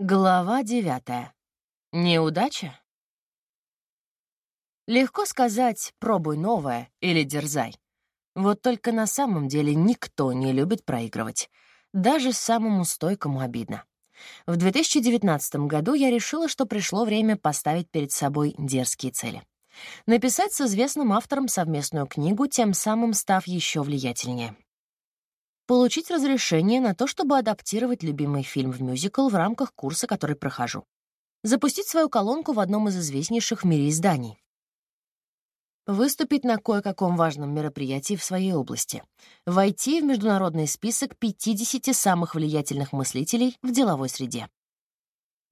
Глава девятая. Неудача? Легко сказать «пробуй новое» или «дерзай». Вот только на самом деле никто не любит проигрывать. Даже самому стойкому обидно. В 2019 году я решила, что пришло время поставить перед собой дерзкие цели. Написать с известным автором совместную книгу, тем самым став еще влиятельнее получить разрешение на то, чтобы адаптировать любимый фильм в мюзикл в рамках курса, который прохожу. Запустить свою колонку в одном из известнейших в мире изданий. Выступить на кое-каком важном мероприятии в своей области. Войти в международный список 50 самых влиятельных мыслителей в деловой среде.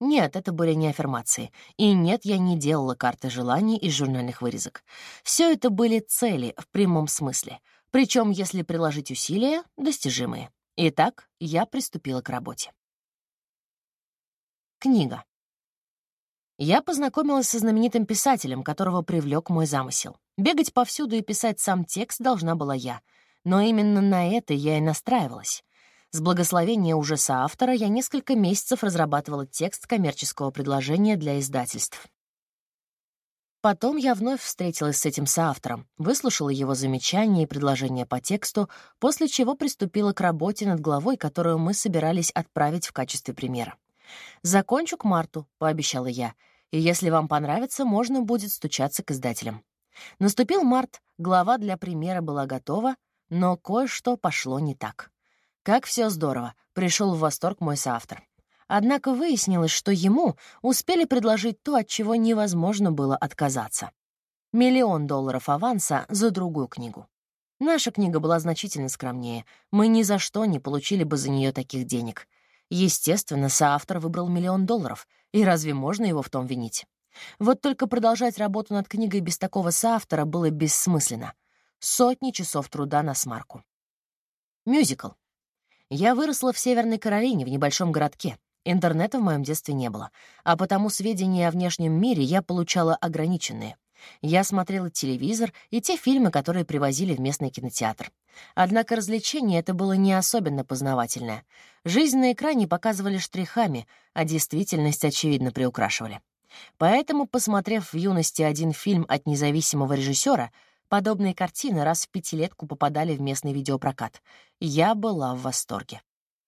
Нет, это были не аффирмации. И нет, я не делала карты желаний из журнальных вырезок. Все это были цели в прямом смысле — причем, если приложить усилия, достижимые. Итак, я приступила к работе. Книга. Я познакомилась со знаменитым писателем, которого привлек мой замысел. Бегать повсюду и писать сам текст должна была я. Но именно на это я и настраивалась. С благословения уже соавтора я несколько месяцев разрабатывала текст коммерческого предложения для издательств. Потом я вновь встретилась с этим соавтором, выслушала его замечания и предложения по тексту, после чего приступила к работе над главой, которую мы собирались отправить в качестве примера. «Закончу к марту», — пообещала я, «и если вам понравится, можно будет стучаться к издателям». Наступил март, глава для примера была готова, но кое-что пошло не так. Как все здорово, пришел в восторг мой соавтор. Однако выяснилось, что ему успели предложить то, от чего невозможно было отказаться. Миллион долларов аванса за другую книгу. Наша книга была значительно скромнее. Мы ни за что не получили бы за нее таких денег. Естественно, соавтор выбрал миллион долларов, и разве можно его в том винить? Вот только продолжать работу над книгой без такого соавтора было бессмысленно. Сотни часов труда на смарку. Мюзикл. Я выросла в Северной Каролине, в небольшом городке. Интернета в моем детстве не было, а потому сведения о внешнем мире я получала ограниченные. Я смотрела телевизор и те фильмы, которые привозили в местный кинотеатр. Однако развлечение это было не особенно познавательное. Жизнь на экране показывали штрихами, а действительность, очевидно, приукрашивали. Поэтому, посмотрев в юности один фильм от независимого режиссера, подобные картины раз в пятилетку попадали в местный видеопрокат. Я была в восторге.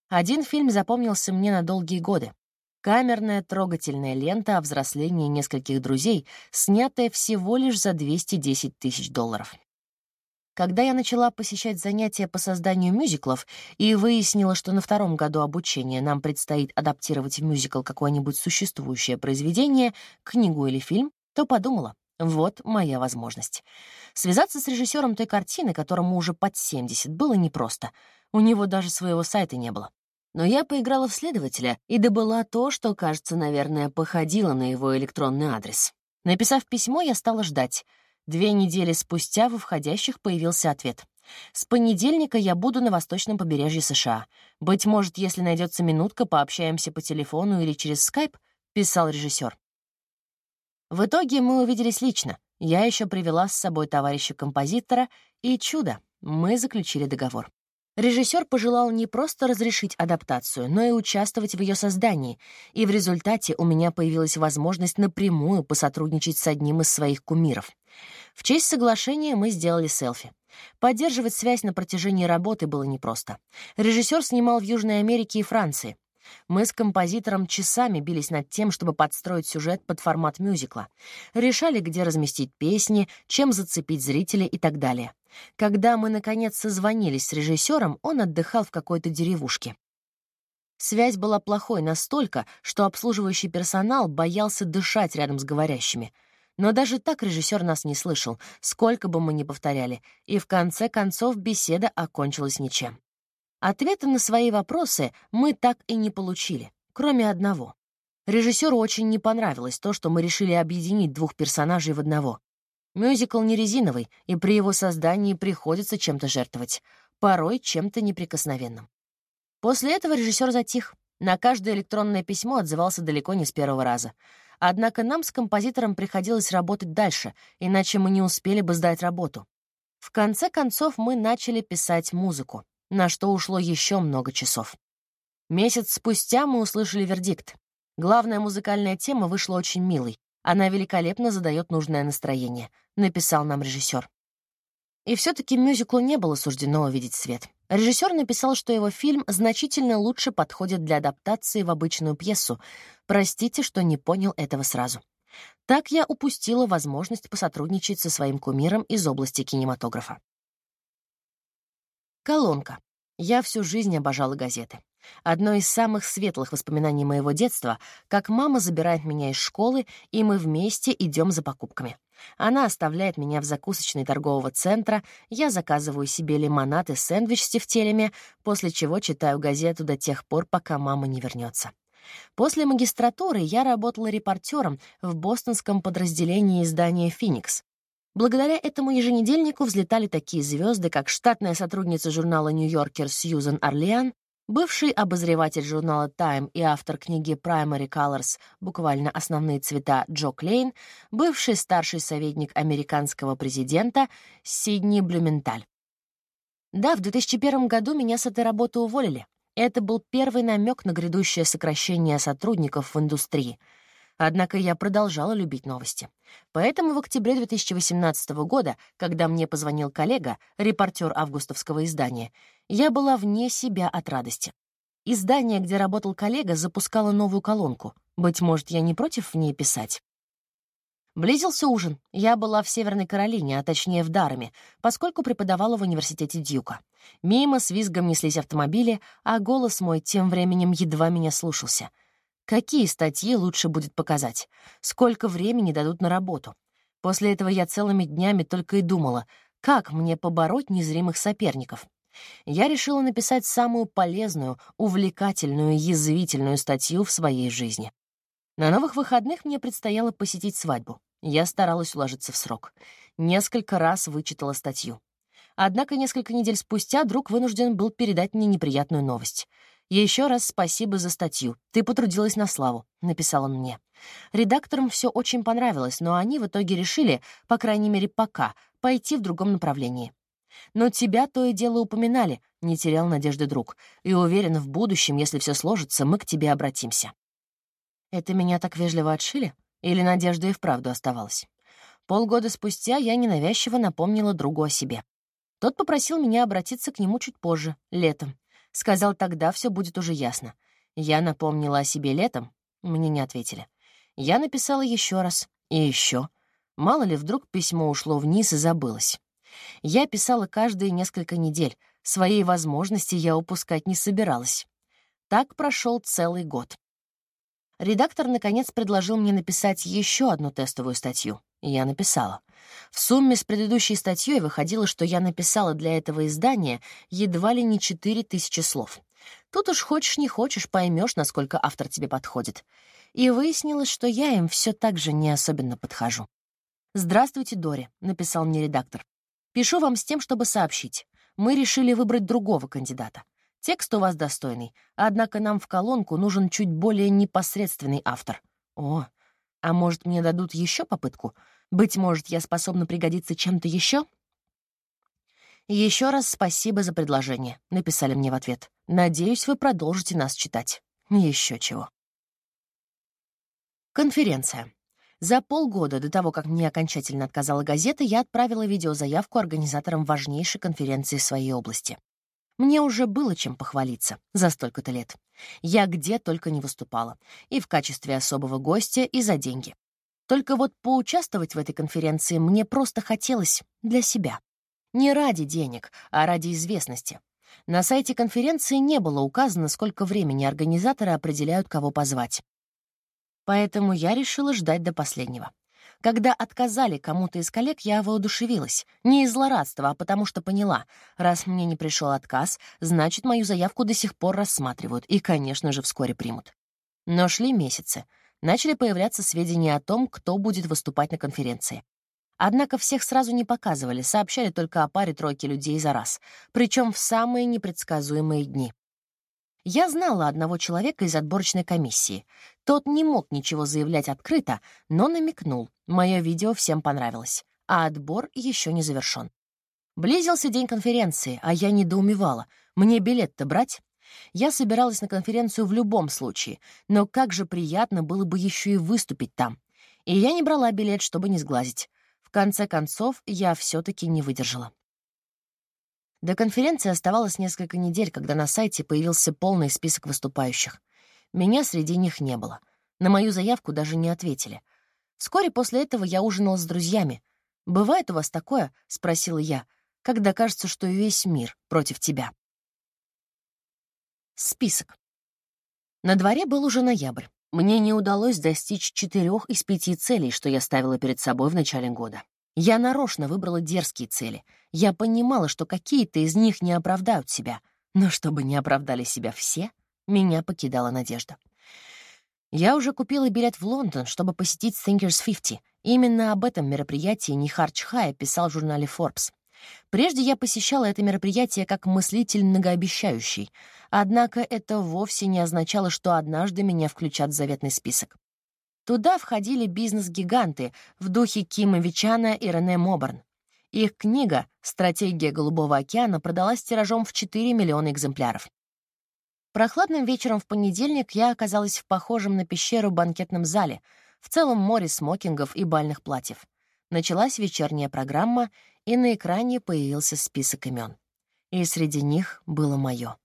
Один фильм запомнился мне на долгие годы. Камерная трогательная лента о взрослении нескольких друзей, снятая всего лишь за 210 тысяч долларов. Когда я начала посещать занятия по созданию мюзиклов и выяснила, что на втором году обучения нам предстоит адаптировать в мюзикл какое-нибудь существующее произведение, книгу или фильм, то подумала, вот моя возможность. Связаться с режиссером той картины, которому уже под 70, было непросто. У него даже своего сайта не было. Но я поиграла в следователя и добыла то, что, кажется, наверное, походило на его электронный адрес. Написав письмо, я стала ждать. Две недели спустя во входящих появился ответ. С понедельника я буду на восточном побережье США. Быть может, если найдется минутка, пообщаемся по телефону или через скайп, писал режиссер. В итоге мы увиделись лично. Я еще привела с собой товарища композитора, и чудо, мы заключили договор. Режиссер пожелал не просто разрешить адаптацию, но и участвовать в ее создании, и в результате у меня появилась возможность напрямую посотрудничать с одним из своих кумиров. В честь соглашения мы сделали селфи. Поддерживать связь на протяжении работы было непросто. Режиссер снимал в Южной Америке и Франции. Мы с композитором часами бились над тем, чтобы подстроить сюжет под формат мюзикла. Решали, где разместить песни, чем зацепить зрителя и так далее. Когда мы, наконец, созвонились с режиссером, он отдыхал в какой-то деревушке. Связь была плохой настолько, что обслуживающий персонал боялся дышать рядом с говорящими. Но даже так режиссер нас не слышал, сколько бы мы ни повторяли, и в конце концов беседа окончилась ничем. Ответы на свои вопросы мы так и не получили, кроме одного. Режиссеру очень не понравилось то, что мы решили объединить двух персонажей в одного. Мюзикл не резиновый, и при его создании приходится чем-то жертвовать, порой чем-то неприкосновенным. После этого режиссер затих. На каждое электронное письмо отзывался далеко не с первого раза. Однако нам с композитором приходилось работать дальше, иначе мы не успели бы сдать работу. В конце концов мы начали писать музыку на что ушло еще много часов. Месяц спустя мы услышали вердикт. Главная музыкальная тема вышла очень милой. Она великолепно задает нужное настроение, написал нам режиссер. И все-таки мюзиклу не было суждено увидеть свет. Режиссер написал, что его фильм значительно лучше подходит для адаптации в обычную пьесу. Простите, что не понял этого сразу. Так я упустила возможность посотрудничать со своим кумиром из области кинематографа. Колонка. Я всю жизнь обожала газеты. Одно из самых светлых воспоминаний моего детства, как мама забирает меня из школы, и мы вместе идем за покупками. Она оставляет меня в закусочной торгового центра, я заказываю себе лимонад и сэндвич с тефтелями, после чего читаю газету до тех пор, пока мама не вернется. После магистратуры я работала репортером в бостонском подразделении издания «Феникс». Благодаря этому еженедельнику взлетали такие звезды, как штатная сотрудница журнала «Нью-Йоркер» Сьюзен Орлеан, бывший обозреватель журнала Time и автор книги Primary Colors, буквально основные цвета Джо Клейн, бывший старший советник американского президента Сидни Блюменталь. Да, в 2001 году меня с этой работы уволили. Это был первый намек на грядущее сокращение сотрудников в индустрии. Однако я продолжала любить новости. Поэтому в октябре 2018 года, когда мне позвонил коллега, репортер августовского издания, я была вне себя от радости. Издание, где работал коллега, запускало новую колонку. Быть может, я не против в ней писать? Близился ужин. Я была в Северной Каролине, а точнее в Дарме, поскольку преподавала в университете Дьюка. Мимо с визгом неслись автомобили, а голос мой тем временем едва меня слушался. Какие статьи лучше будет показать? Сколько времени дадут на работу? После этого я целыми днями только и думала, как мне побороть незримых соперников. Я решила написать самую полезную, увлекательную, язвительную статью в своей жизни. На новых выходных мне предстояло посетить свадьбу. Я старалась уложиться в срок. Несколько раз вычитала статью. Однако несколько недель спустя друг вынужден был передать мне неприятную новость. «Еще раз спасибо за статью. Ты потрудилась на славу», — написал он мне. Редакторам все очень понравилось, но они в итоге решили, по крайней мере пока, пойти в другом направлении. «Но тебя то и дело упоминали», — не терял надежды друг, «и уверен, в будущем, если все сложится, мы к тебе обратимся». Это меня так вежливо отшили? Или надежда и вправду оставалась? Полгода спустя я ненавязчиво напомнила другу о себе. Тот попросил меня обратиться к нему чуть позже, летом. Сказал, тогда все будет уже ясно. Я напомнила о себе летом, мне не ответили. Я написала еще раз и еще. Мало ли, вдруг письмо ушло вниз и забылось. Я писала каждые несколько недель. Своей возможности я упускать не собиралась. Так прошел целый год. Редактор, наконец, предложил мне написать еще одну тестовую статью. Я написала. В сумме с предыдущей статьей выходило, что я написала для этого издания едва ли не четыре тысячи слов. Тут уж хочешь не хочешь, поймешь, насколько автор тебе подходит. И выяснилось, что я им все так же не особенно подхожу. «Здравствуйте, Дори», — написал мне редактор. «Пишу вам с тем, чтобы сообщить. Мы решили выбрать другого кандидата. Текст у вас достойный, однако нам в колонку нужен чуть более непосредственный автор. О, а может, мне дадут еще попытку? Быть может, я способна пригодиться чем-то еще? Еще раз спасибо за предложение, написали мне в ответ. Надеюсь, вы продолжите нас читать. Еще чего. Конференция. За полгода до того, как мне окончательно отказала газета, я отправила видеозаявку организаторам важнейшей конференции в своей области. Мне уже было чем похвалиться за столько-то лет. Я где только не выступала. И в качестве особого гостя, и за деньги. Только вот поучаствовать в этой конференции мне просто хотелось для себя. Не ради денег, а ради известности. На сайте конференции не было указано, сколько времени организаторы определяют, кого позвать. Поэтому я решила ждать до последнего. Когда отказали кому-то из коллег, я воодушевилась. Не из злорадства, а потому что поняла, раз мне не пришел отказ, значит, мою заявку до сих пор рассматривают и, конечно же, вскоре примут. Но шли месяцы. Начали появляться сведения о том, кто будет выступать на конференции. Однако всех сразу не показывали, сообщали только о паре тройки людей за раз, причем в самые непредсказуемые дни. Я знала одного человека из отборочной комиссии. Тот не мог ничего заявлять открыто, но намекнул. Мое видео всем понравилось, а отбор еще не завершен. Близился день конференции, а я недоумевала. Мне билет-то брать? Я собиралась на конференцию в любом случае, но как же приятно было бы еще и выступить там. И я не брала билет, чтобы не сглазить. В конце концов, я все таки не выдержала. До конференции оставалось несколько недель, когда на сайте появился полный список выступающих. Меня среди них не было. На мою заявку даже не ответили. Вскоре после этого я ужинала с друзьями. «Бывает у вас такое?» — спросила я, когда кажется, что весь мир против тебя. Список. На дворе был уже ноябрь. Мне не удалось достичь четырех из пяти целей, что я ставила перед собой в начале года. Я нарочно выбрала дерзкие цели. Я понимала, что какие-то из них не оправдают себя. Но чтобы не оправдали себя все, меня покидала надежда. Я уже купила билет в Лондон, чтобы посетить Thinkers 50. Именно об этом мероприятии Нихар Чхая писал в журнале Forbes. Прежде я посещала это мероприятие как мыслитель многообещающий, однако это вовсе не означало, что однажды меня включат в заветный список. Туда входили бизнес-гиганты в духе Кима Вичана и Рене Мобарн. Их книга «Стратегия Голубого океана» продалась тиражом в 4 миллиона экземпляров. Прохладным вечером в понедельник я оказалась в похожем на пещеру банкетном зале, в целом море смокингов и бальных платьев. Началась вечерняя программа, и на экране появился список имен. И среди них было мое.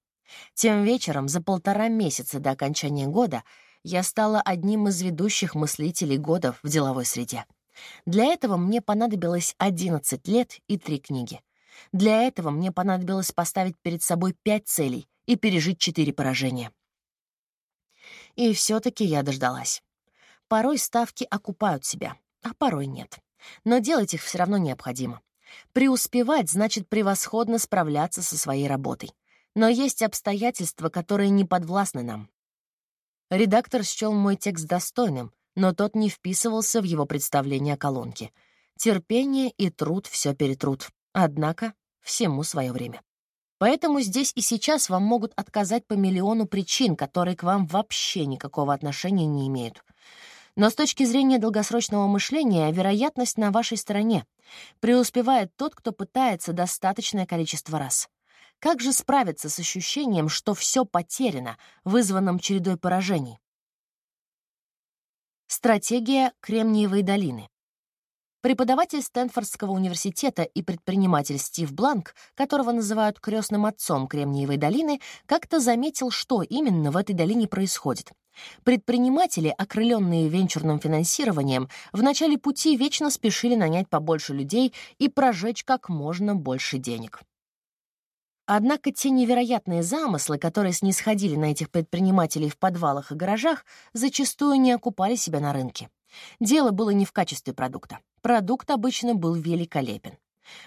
Тем вечером, за полтора месяца до окончания года, я стала одним из ведущих мыслителей года в деловой среде. Для этого мне понадобилось 11 лет и три книги. Для этого мне понадобилось поставить перед собой пять целей и пережить четыре поражения. И все таки я дождалась. Порой ставки окупают себя, а порой нет. Но делать их все равно необходимо. Преуспевать значит превосходно справляться со своей работой. Но есть обстоятельства, которые не подвластны нам. Редактор счел мой текст достойным, но тот не вписывался в его представление о колонке. Терпение и труд все перетрут. Однако всему свое время. Поэтому здесь и сейчас вам могут отказать по миллиону причин, которые к вам вообще никакого отношения не имеют. Но с точки зрения долгосрочного мышления вероятность на вашей стороне. Преуспевает тот, кто пытается достаточное количество раз. Как же справиться с ощущением, что все потеряно, вызванным чередой поражений? Стратегия Кремниевой долины. Преподаватель Стэнфордского университета и предприниматель Стив Бланк, которого называют крестным отцом Кремниевой долины, как-то заметил, что именно в этой долине происходит. Предприниматели, окрыленные венчурным финансированием, в начале пути вечно спешили нанять побольше людей и прожечь как можно больше денег. Однако те невероятные замыслы, которые снисходили на этих предпринимателей в подвалах и гаражах, зачастую не окупали себя на рынке. Дело было не в качестве продукта. Продукт обычно был великолепен.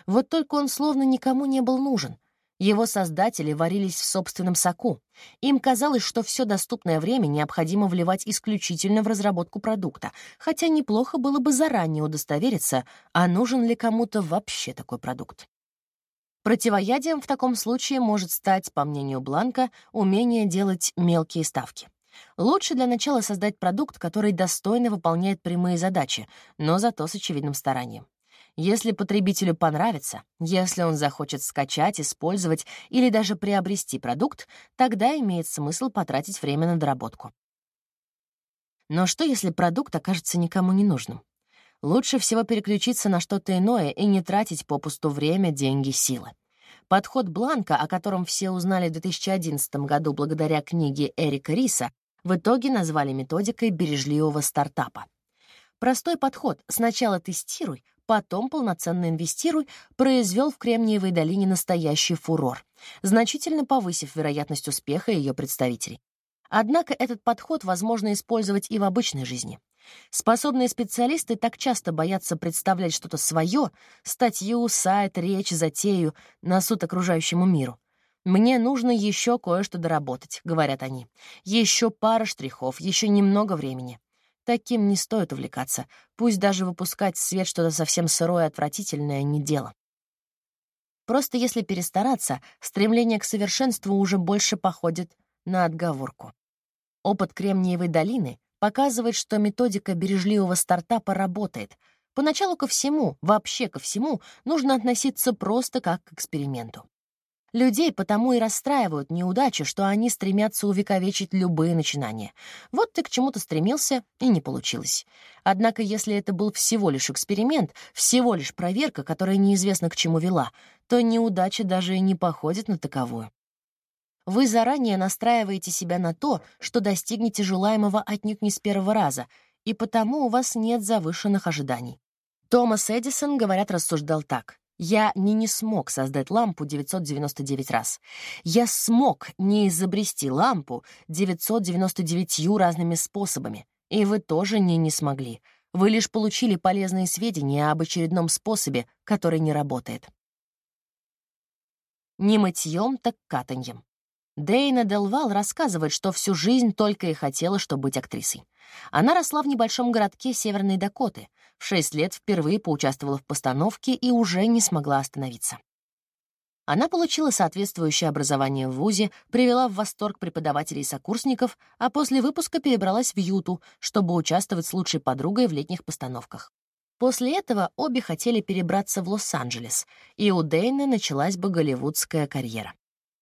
Вот только он словно никому не был нужен. Его создатели варились в собственном соку. Им казалось, что все доступное время необходимо вливать исключительно в разработку продукта, хотя неплохо было бы заранее удостовериться, а нужен ли кому-то вообще такой продукт. Противоядием в таком случае может стать, по мнению Бланка, умение делать мелкие ставки. Лучше для начала создать продукт, который достойно выполняет прямые задачи, но зато с очевидным старанием. Если потребителю понравится, если он захочет скачать, использовать или даже приобрести продукт, тогда имеет смысл потратить время на доработку. Но что, если продукт окажется никому не нужным? Лучше всего переключиться на что-то иное и не тратить попусту время, деньги, силы. Подход Бланка, о котором все узнали в 2011 году благодаря книге Эрика Риса, в итоге назвали методикой бережливого стартапа. Простой подход «сначала тестируй, потом полноценно инвестируй» произвел в Кремниевой долине настоящий фурор, значительно повысив вероятность успеха ее представителей. Однако этот подход возможно использовать и в обычной жизни. Способные специалисты так часто боятся представлять что-то свое, статью, сайт, речь, затею на суд окружающему миру. «Мне нужно еще кое-что доработать», — говорят они. «Еще пара штрихов, еще немного времени». Таким не стоит увлекаться, пусть даже выпускать в свет что-то совсем сырое и отвратительное — не дело. Просто если перестараться, стремление к совершенству уже больше походит на отговорку. Опыт Кремниевой долины показывает, что методика бережливого стартапа работает. Поначалу ко всему, вообще ко всему, нужно относиться просто как к эксперименту. Людей потому и расстраивают неудачи, что они стремятся увековечить любые начинания. Вот ты к чему-то стремился, и не получилось. Однако, если это был всего лишь эксперимент, всего лишь проверка, которая неизвестно к чему вела, то неудача даже и не походит на таковую. Вы заранее настраиваете себя на то, что достигнете желаемого отнюдь не с первого раза, и потому у вас нет завышенных ожиданий. Томас Эдисон, говорят, рассуждал так. Я не не смог создать лампу 999 раз. Я смог не изобрести лампу 999 разными способами. И вы тоже не не смогли. Вы лишь получили полезные сведения об очередном способе, который не работает. Не мытьем, так катаньем. Дейна Делвал рассказывает, что всю жизнь только и хотела, чтобы быть актрисой. Она росла в небольшом городке Северной Дакоты, в шесть лет впервые поучаствовала в постановке и уже не смогла остановиться. Она получила соответствующее образование в ВУЗе, привела в восторг преподавателей и сокурсников, а после выпуска перебралась в Юту, чтобы участвовать с лучшей подругой в летних постановках. После этого обе хотели перебраться в Лос-Анджелес, и у Дейны началась бы голливудская карьера.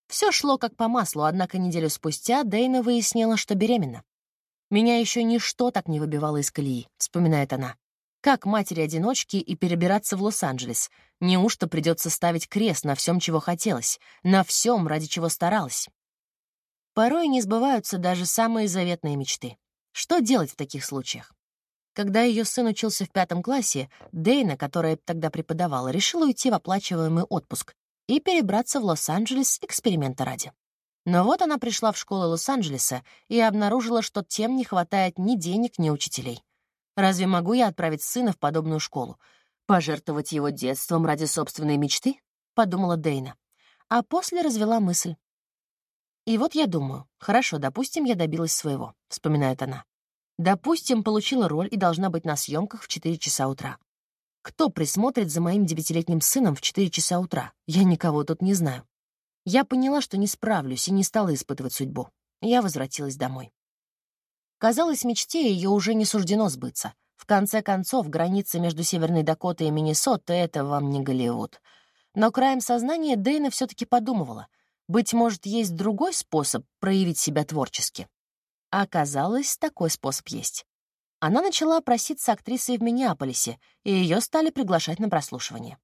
Все шло как по маслу, однако неделю спустя Дейна выяснила, что беременна. «Меня еще ничто так не выбивало из колеи», — вспоминает она. «Как матери-одиночки и перебираться в Лос-Анджелес? Неужто придется ставить крест на всем, чего хотелось, на всем, ради чего старалась?» Порой не сбываются даже самые заветные мечты. Что делать в таких случаях? Когда ее сын учился в пятом классе, Дейна, которая тогда преподавала, решила уйти в оплачиваемый отпуск и перебраться в Лос-Анджелес эксперимента ради. Но вот она пришла в школу Лос-Анджелеса и обнаружила, что тем не хватает ни денег, ни учителей. Разве могу я отправить сына в подобную школу? Пожертвовать его детством ради собственной мечты? Подумала Дейна. А после развела мысль. И вот я думаю, хорошо, допустим, я добилась своего, вспоминает она. Допустим, получила роль и должна быть на съемках в 4 часа утра. Кто присмотрит за моим девятилетним сыном в 4 часа утра? Я никого тут не знаю. Я поняла, что не справлюсь, и не стала испытывать судьбу. Я возвратилась домой. Казалось, мечте ее уже не суждено сбыться. В конце концов, граница между Северной Дакотой и Миннесотой — это вам не Голливуд. Но краем сознания Дэйна все таки подумывала. Быть может, есть другой способ проявить себя творчески. А оказалось, такой способ есть. Она начала проситься актрисой в Миннеаполисе, и ее стали приглашать на прослушивание.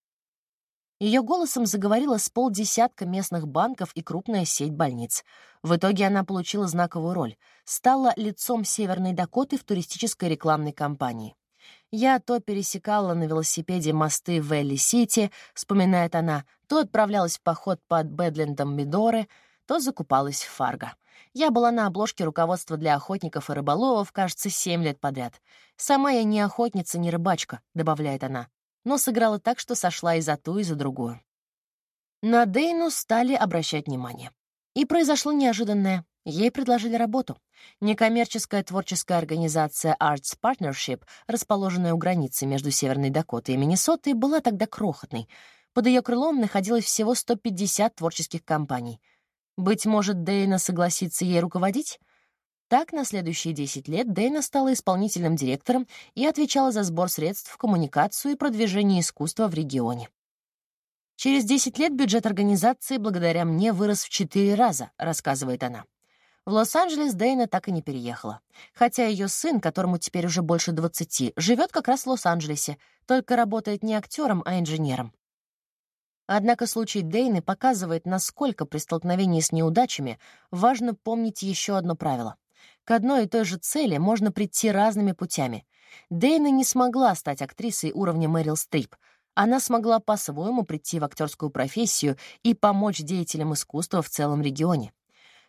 Ее голосом заговорила с полдесятка местных банков и крупная сеть больниц. В итоге она получила знаковую роль, стала лицом Северной Дакоты в туристической рекламной кампании. «Я то пересекала на велосипеде мосты в Элли-Сити», — вспоминает она, то отправлялась в поход под Бедлендом Мидоры, то закупалась в Фарго. Я была на обложке руководства для охотников и рыболовов, кажется, семь лет подряд. Сама я не охотница, не рыбачка, добавляет она, но сыграла так, что сошла и за ту, и за другую. На Дейну стали обращать внимание. И произошло неожиданное. Ей предложили работу. Некоммерческая творческая организация Arts Partnership, расположенная у границы между Северной Дакотой и Миннесотой, была тогда крохотной. Под ее крылом находилось всего 150 творческих компаний — быть может, Дейна согласится ей руководить? Так, на следующие 10 лет Дейна стала исполнительным директором и отвечала за сбор средств, коммуникацию и продвижение искусства в регионе. Через 10 лет бюджет организации благодаря мне вырос в 4 раза, рассказывает она. В Лос-Анджелес Дейна так и не переехала. Хотя ее сын, которому теперь уже больше 20, живет как раз в Лос-Анджелесе, только работает не актером, а инженером. Однако случай Дейны показывает, насколько при столкновении с неудачами важно помнить еще одно правило. К одной и той же цели можно прийти разными путями. Дейна не смогла стать актрисой уровня Мэрил Стрип. Она смогла по-своему прийти в актерскую профессию и помочь деятелям искусства в целом регионе.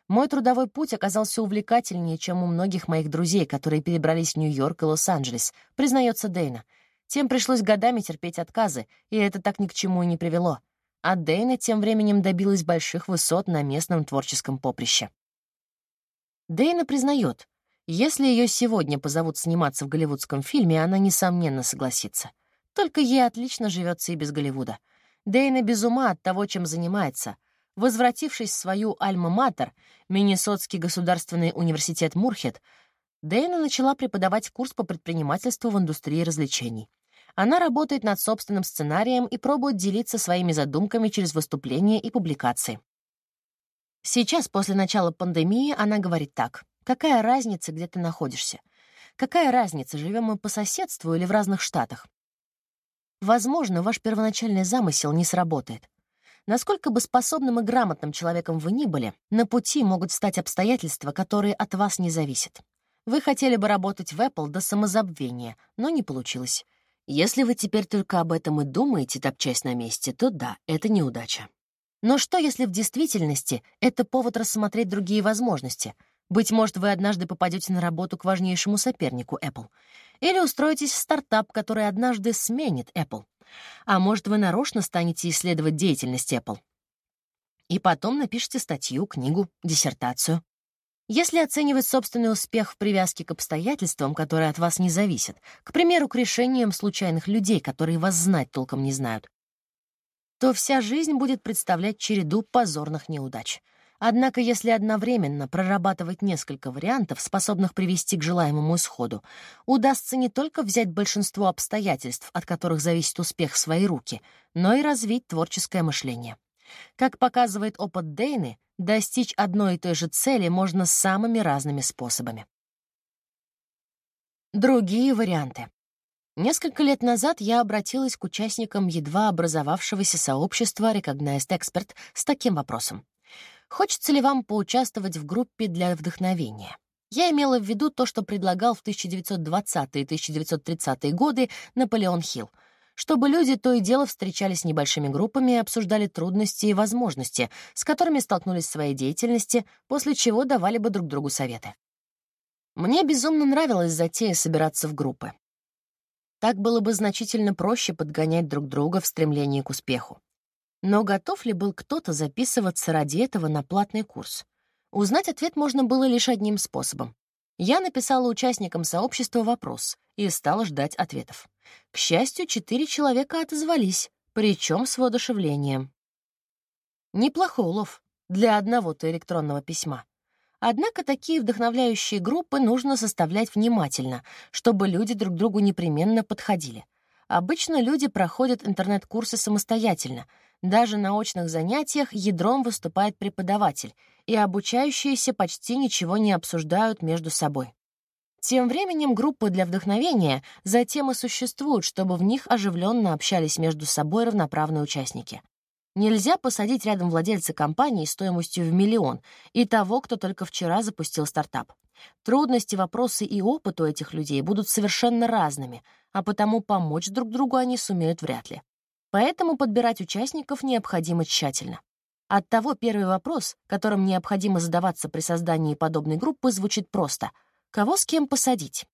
Мой трудовой путь оказался увлекательнее, чем у многих моих друзей, которые перебрались в Нью-Йорк и Лос-Анджелес, признается Дейна. Тем пришлось годами терпеть отказы, и это так ни к чему и не привело а Дэйна тем временем добилась больших высот на местном творческом поприще. Дэйна признает, если ее сегодня позовут сниматься в голливудском фильме, она, несомненно, согласится. Только ей отлично живется и без Голливуда. Дэйна без ума от того, чем занимается. Возвратившись в свою альма-матер, Миннесотский государственный университет Мурхет, Дэйна начала преподавать курс по предпринимательству в индустрии развлечений. Она работает над собственным сценарием и пробует делиться своими задумками через выступления и публикации. Сейчас, после начала пандемии, она говорит так. Какая разница, где ты находишься? Какая разница, живем мы по соседству или в разных штатах? Возможно, ваш первоначальный замысел не сработает. Насколько бы способным и грамотным человеком вы ни были, на пути могут стать обстоятельства, которые от вас не зависят. Вы хотели бы работать в Apple до самозабвения, но не получилось. Если вы теперь только об этом и думаете, топчась на месте, то да, это неудача. Но что, если в действительности это повод рассмотреть другие возможности? Быть может, вы однажды попадете на работу к важнейшему сопернику Apple. Или устроитесь в стартап, который однажды сменит Apple. А может, вы нарочно станете исследовать деятельность Apple. И потом напишите статью, книгу, диссертацию. Если оценивать собственный успех в привязке к обстоятельствам, которые от вас не зависят, к примеру, к решениям случайных людей, которые вас знать толком не знают, то вся жизнь будет представлять череду позорных неудач. Однако, если одновременно прорабатывать несколько вариантов, способных привести к желаемому исходу, удастся не только взять большинство обстоятельств, от которых зависит успех в свои руки, но и развить творческое мышление. Как показывает опыт Дейны, достичь одной и той же цели можно самыми разными способами. Другие варианты. Несколько лет назад я обратилась к участникам едва образовавшегося сообщества Recognized Expert с таким вопросом. Хочется ли вам поучаствовать в группе для вдохновения? Я имела в виду то, что предлагал в 1920-е и 1930-е годы Наполеон Хилл, чтобы люди то и дело встречались небольшими группами и обсуждали трудности и возможности, с которыми столкнулись в своей деятельности, после чего давали бы друг другу советы. Мне безумно нравилась затея собираться в группы. Так было бы значительно проще подгонять друг друга в стремлении к успеху. Но готов ли был кто-то записываться ради этого на платный курс? Узнать ответ можно было лишь одним способом. Я написала участникам сообщества вопрос и стала ждать ответов. К счастью, четыре человека отозвались, причем с воодушевлением. Неплохой улов для одного-то электронного письма. Однако такие вдохновляющие группы нужно составлять внимательно, чтобы люди друг другу непременно подходили. Обычно люди проходят интернет-курсы самостоятельно. Даже на очных занятиях ядром выступает преподаватель, и обучающиеся почти ничего не обсуждают между собой. Тем временем группы для вдохновения затем и существуют, чтобы в них оживленно общались между собой равноправные участники. Нельзя посадить рядом владельца компании стоимостью в миллион и того, кто только вчера запустил стартап. Трудности, вопросы и опыт у этих людей будут совершенно разными, а потому помочь друг другу они сумеют вряд ли. Поэтому подбирать участников необходимо тщательно. Оттого первый вопрос, которым необходимо задаваться при создании подобной группы, звучит просто — кого с кем посадить?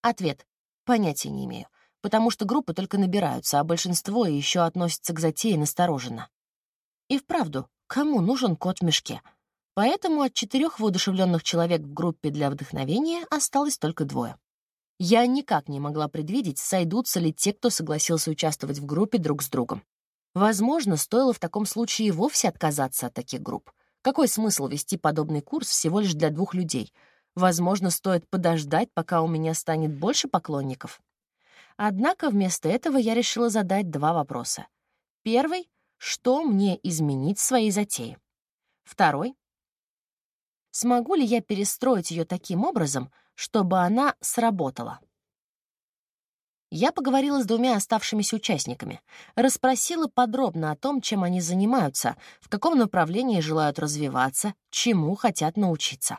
Ответ — понятия не имею потому что группы только набираются, а большинство еще относится к затее настороженно. И вправду, кому нужен кот в мешке? Поэтому от четырех воодушевленных человек в группе для вдохновения осталось только двое. Я никак не могла предвидеть, сойдутся ли те, кто согласился участвовать в группе друг с другом. Возможно, стоило в таком случае вовсе отказаться от таких групп. Какой смысл вести подобный курс всего лишь для двух людей? Возможно, стоит подождать, пока у меня станет больше поклонников. Однако вместо этого я решила задать два вопроса. Первый — что мне изменить в своей затее? Второй — смогу ли я перестроить ее таким образом, чтобы она сработала? Я поговорила с двумя оставшимися участниками, расспросила подробно о том, чем они занимаются, в каком направлении желают развиваться, чему хотят научиться.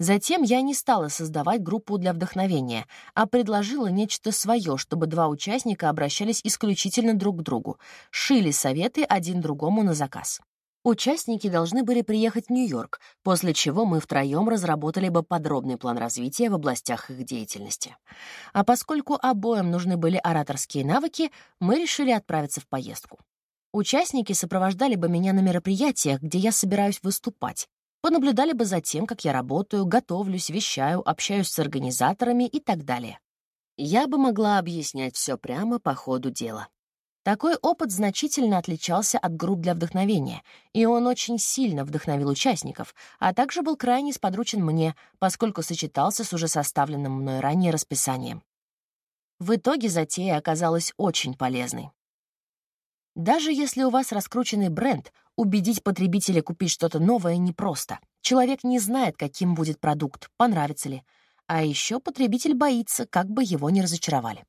Затем я не стала создавать группу для вдохновения, а предложила нечто свое, чтобы два участника обращались исключительно друг к другу, шили советы один другому на заказ. Участники должны были приехать в Нью-Йорк, после чего мы втроем разработали бы подробный план развития в областях их деятельности. А поскольку обоим нужны были ораторские навыки, мы решили отправиться в поездку. Участники сопровождали бы меня на мероприятиях, где я собираюсь выступать, понаблюдали бы за тем, как я работаю, готовлюсь, вещаю, общаюсь с организаторами и так далее. Я бы могла объяснять все прямо по ходу дела. Такой опыт значительно отличался от групп для вдохновения, и он очень сильно вдохновил участников, а также был крайне сподручен мне, поскольку сочетался с уже составленным мной ранее расписанием. В итоге затея оказалась очень полезной. Даже если у вас раскрученный бренд, Убедить потребителя купить что-то новое непросто. Человек не знает, каким будет продукт, понравится ли. А еще потребитель боится, как бы его не разочаровали.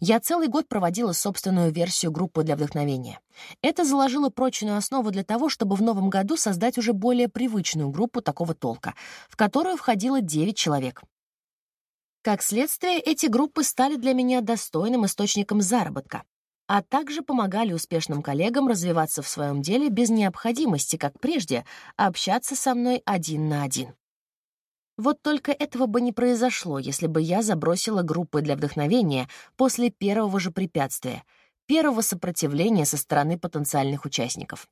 Я целый год проводила собственную версию группы для вдохновения. Это заложило прочную основу для того, чтобы в новом году создать уже более привычную группу такого толка, в которую входило 9 человек. Как следствие, эти группы стали для меня достойным источником заработка, а также помогали успешным коллегам развиваться в своем деле без необходимости, как прежде, общаться со мной один на один. Вот только этого бы не произошло, если бы я забросила группы для вдохновения после первого же препятствия, первого сопротивления со стороны потенциальных участников.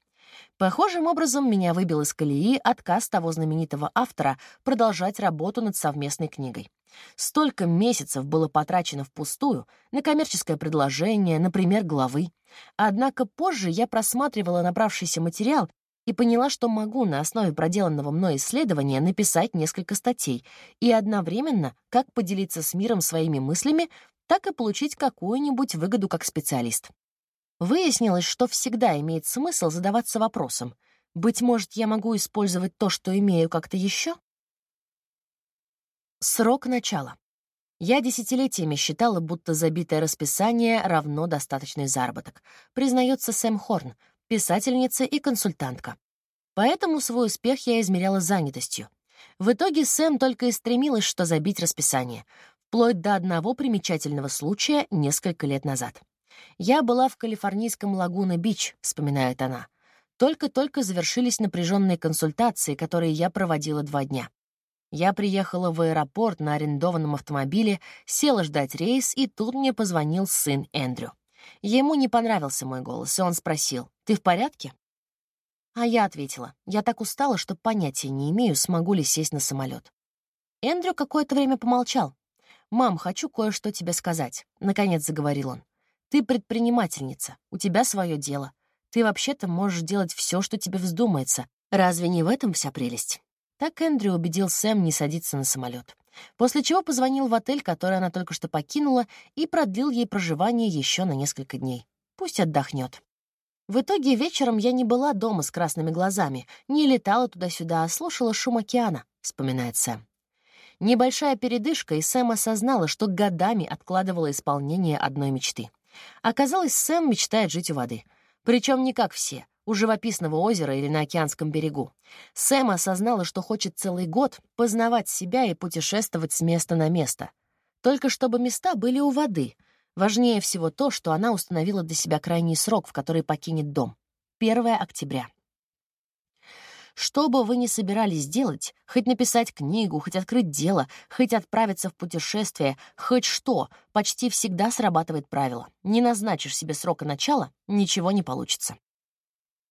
Похожим образом меня выбил из колеи отказ того знаменитого автора продолжать работу над совместной книгой. Столько месяцев было потрачено впустую на коммерческое предложение, например, главы. Однако позже я просматривала набравшийся материал и поняла, что могу на основе проделанного мной исследования написать несколько статей и одновременно как поделиться с миром своими мыслями, так и получить какую-нибудь выгоду как специалист. Выяснилось, что всегда имеет смысл задаваться вопросом, быть может, я могу использовать то, что имею, как-то еще? Срок начала. Я десятилетиями считала, будто забитое расписание равно достаточный заработок, признается Сэм Хорн, писательница и консультантка. Поэтому свой успех я измеряла занятостью. В итоге Сэм только и стремилась, что забить расписание, вплоть до одного примечательного случая несколько лет назад. «Я была в калифорнийском Лагуна-Бич», — вспоминает она. Только-только завершились напряженные консультации, которые я проводила два дня. Я приехала в аэропорт на арендованном автомобиле, села ждать рейс, и тут мне позвонил сын Эндрю. Ему не понравился мой голос, и он спросил, «Ты в порядке?» А я ответила, «Я так устала, что понятия не имею, смогу ли сесть на самолет. Эндрю какое-то время помолчал. «Мам, хочу кое-что тебе сказать», — наконец заговорил он. «Ты предпринимательница, у тебя свое дело. Ты вообще-то можешь делать все, что тебе вздумается. Разве не в этом вся прелесть?» Так Эндрю убедил Сэм не садиться на самолет после чего позвонил в отель, который она только что покинула, и продлил ей проживание еще на несколько дней. Пусть отдохнет. В итоге вечером я не была дома с красными глазами, не летала туда-сюда, а слушала шум океана, вспоминает Сэм. Небольшая передышка, и Сэм осознала, что годами откладывала исполнение одной мечты. Оказалось, Сэм мечтает жить у воды. Причем не как все — у живописного озера или на океанском берегу. Сэм осознала, что хочет целый год познавать себя и путешествовать с места на место. Только чтобы места были у воды. Важнее всего то, что она установила для себя крайний срок, в который покинет дом. 1 октября. Что бы вы ни собирались делать, хоть написать книгу, хоть открыть дело, хоть отправиться в путешествие, хоть что, почти всегда срабатывает правило. Не назначишь себе срока начала — ничего не получится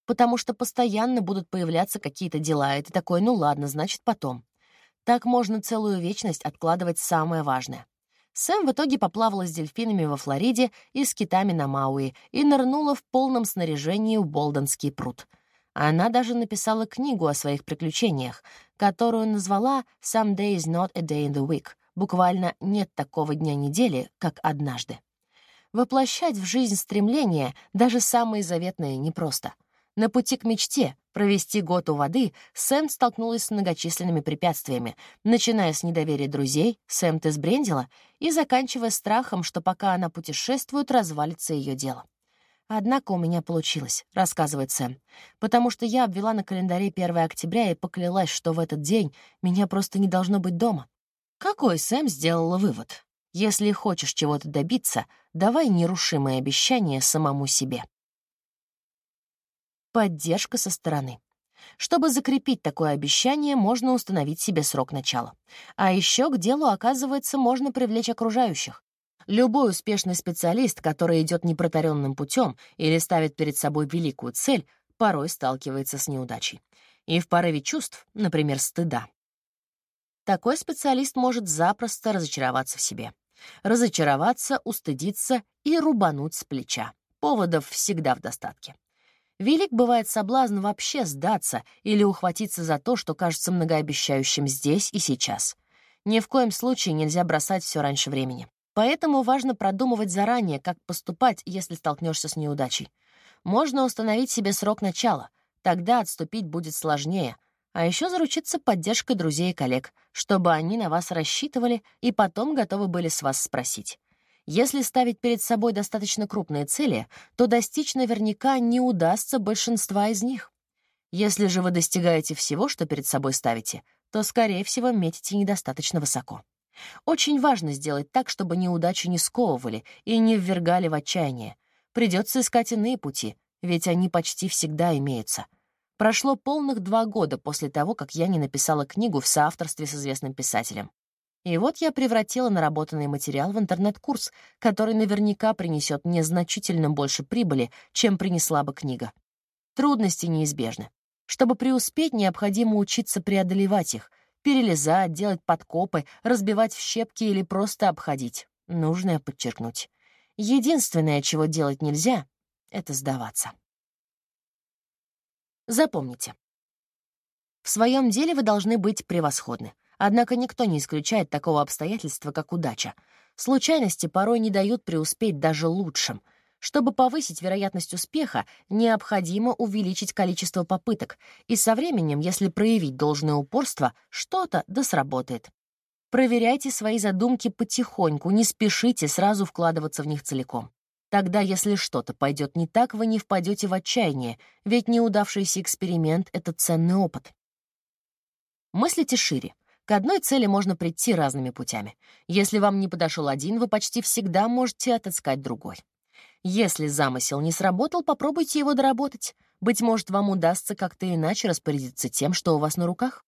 потому что постоянно будут появляться какие-то дела, и ты такой, ну ладно, значит, потом. Так можно целую вечность откладывать самое важное. Сэм в итоге поплавала с дельфинами во Флориде и с китами на Мауи и нырнула в полном снаряжении в Болденский пруд. Она даже написала книгу о своих приключениях, которую назвала «Some days not a day in the week», буквально «нет такого дня недели, как однажды». Воплощать в жизнь стремления, даже самые заветные, непросто — на пути к мечте провести год у воды Сэм столкнулась с многочисленными препятствиями, начиная с недоверия друзей, Сэм ты сбрендила, и заканчивая страхом, что пока она путешествует, развалится ее дело. «Однако у меня получилось», — рассказывает Сэм, «потому что я обвела на календаре 1 октября и поклялась, что в этот день меня просто не должно быть дома». Какой Сэм сделала вывод? Если хочешь чего-то добиться, давай нерушимое обещание самому себе поддержка со стороны. Чтобы закрепить такое обещание, можно установить себе срок начала. А еще к делу, оказывается, можно привлечь окружающих. Любой успешный специалист, который идет непротаренным путем или ставит перед собой великую цель, порой сталкивается с неудачей. И в порыве чувств, например, стыда. Такой специалист может запросто разочароваться в себе. Разочароваться, устыдиться и рубануть с плеча. Поводов всегда в достатке. Велик бывает соблазн вообще сдаться или ухватиться за то, что кажется многообещающим здесь и сейчас. Ни в коем случае нельзя бросать все раньше времени. Поэтому важно продумывать заранее, как поступать, если столкнешься с неудачей. Можно установить себе срок начала, Тогда отступить будет сложнее, а еще заручиться поддержкой друзей и коллег, чтобы они на вас рассчитывали и потом готовы были с вас спросить. Если ставить перед собой достаточно крупные цели, то достичь наверняка не удастся большинства из них. Если же вы достигаете всего, что перед собой ставите, то, скорее всего, метите недостаточно высоко. Очень важно сделать так, чтобы неудачи не сковывали и не ввергали в отчаяние. Придется искать иные пути, ведь они почти всегда имеются. Прошло полных два года после того, как я не написала книгу в соавторстве с известным писателем. И вот я превратила наработанный материал в интернет-курс, который наверняка принесет мне значительно больше прибыли, чем принесла бы книга. Трудности неизбежны. Чтобы преуспеть, необходимо учиться преодолевать их, перелезать, делать подкопы, разбивать в щепки или просто обходить. Нужно подчеркнуть. Единственное, чего делать нельзя, — это сдаваться. Запомните. В своем деле вы должны быть превосходны. Однако никто не исключает такого обстоятельства, как удача. Случайности порой не дают преуспеть даже лучшим. Чтобы повысить вероятность успеха, необходимо увеличить количество попыток, и со временем, если проявить должное упорство, что-то да сработает. Проверяйте свои задумки потихоньку, не спешите сразу вкладываться в них целиком. Тогда, если что-то пойдет не так, вы не впадете в отчаяние, ведь неудавшийся эксперимент — это ценный опыт. Мыслите шире. К одной цели можно прийти разными путями. Если вам не подошел один, вы почти всегда можете отыскать другой. Если замысел не сработал, попробуйте его доработать. Быть может, вам удастся как-то иначе распорядиться тем, что у вас на руках.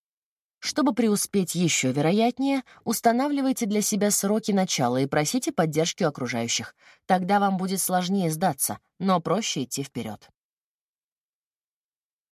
Чтобы преуспеть еще вероятнее, устанавливайте для себя сроки начала и просите поддержки у окружающих. Тогда вам будет сложнее сдаться, но проще идти вперед.